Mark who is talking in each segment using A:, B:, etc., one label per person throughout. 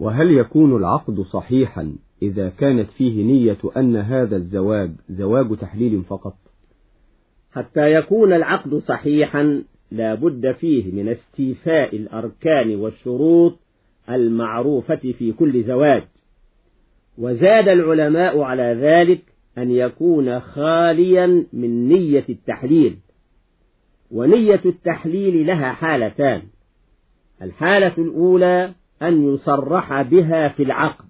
A: وهل يكون العقد صحيحا إذا كانت فيه نية أن هذا الزواج زواج تحليل فقط؟
B: حتى يكون العقد صحيحا لا بد فيه من استيفاء الأركان والشروط المعروفة في كل زواج. وزاد العلماء على ذلك أن يكون خاليا من نية التحليل. ونية التحليل لها حالتان. الحالة الأولى أن يصرح بها في العقد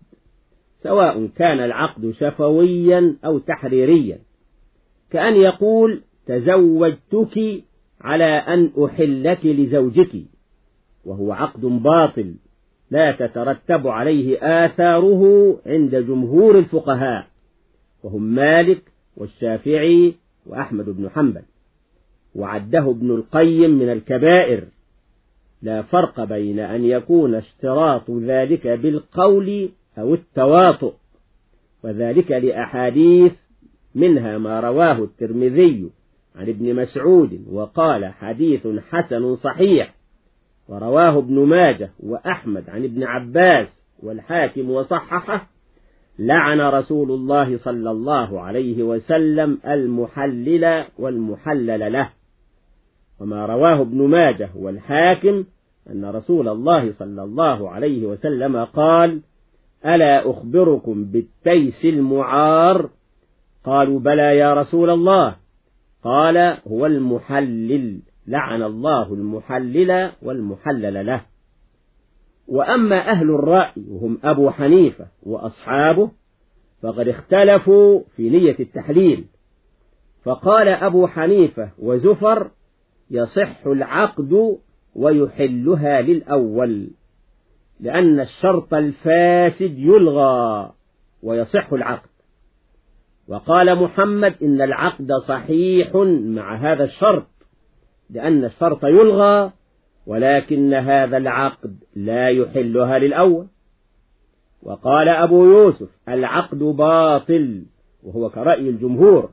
B: سواء كان العقد شفويا أو تحريريا. كأن يقول تزوجتك على أن أحلك لزوجك وهو عقد باطل لا تترتب عليه آثاره عند جمهور الفقهاء وهم مالك والشافعي وأحمد بن حنبل. وعده ابن القيم من الكبائر. لا فرق بين أن يكون اشتراط ذلك بالقول أو التواطؤ وذلك لأحاديث منها ما رواه الترمذي عن ابن مسعود وقال حديث حسن صحيح ورواه ابن ماجه وأحمد عن ابن عباس والحاكم وصححه لعن رسول الله صلى الله عليه وسلم المحلل والمحلل له. وما رواه ابن ماجه والحاكم أن رسول الله صلى الله عليه وسلم قال ألا أخبركم بالتيس المعار؟ قالوا بلى يا رسول الله. قال هو المحلل لعن الله المحلل والمحلل له. وأما أهل الرأي وهم أبو حنيفة وأصحابه فقد اختلفوا في نية التحليل. فقال أبو حنيفة وزفر يصح العقد ويحلها للأول لأن الشرط الفاسد يلغى ويصح العقد. وقال محمد إن العقد صحيح مع هذا الشرط لأن الشرط يلغى ولكن هذا العقد لا يحلها للأول. وقال أبو يوسف العقد باطل وهو كرأي الجمهور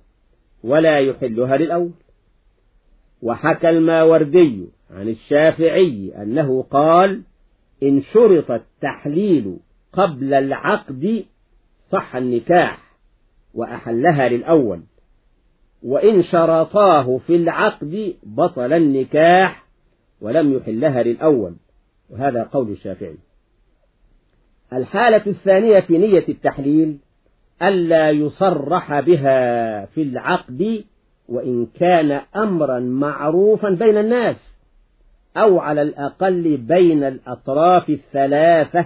B: ولا يحلها للأول. وحكى الماوردي عن الشافعي أنه قال إن شرط التحليل قبل العقد صح النكاح وأحلها للأول وإن شرطاه في العقد بطل النكاح ولم يحلها للأول. وهذا قول الشافعي. الحالة الثانية في نية التحليل ألا يصرح بها في العقد وإن كان أمرا معروفا بين الناس أو على الأقل بين الأطراف الثلاثة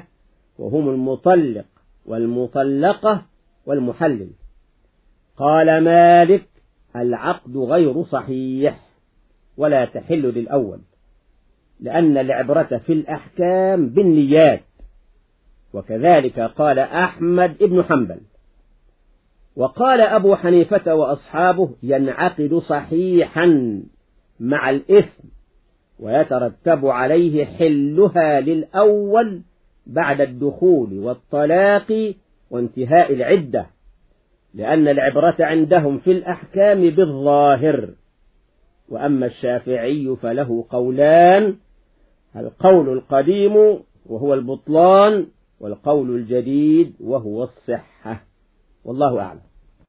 B: وهم المطلق والمطلقة والمحلل. قال مالك العقد غير صحيح ولا تحل للأول لأن العبرة في الأحكام بالنيات. وكذلك قال أحمد بن حنبل وقال أبو حنيفة وأصحابه ينعقد صحيحا مع الإثم ويترتب عليه حلها للأول بعد الدخول والطلاق وانتهاء العدة لأن العبرة عندهم في الأحكام بالظاهر. وأما الشافعي فله قولان القول القديم وهو البطلان والقول الجديد وهو الصحة. والله أعلم.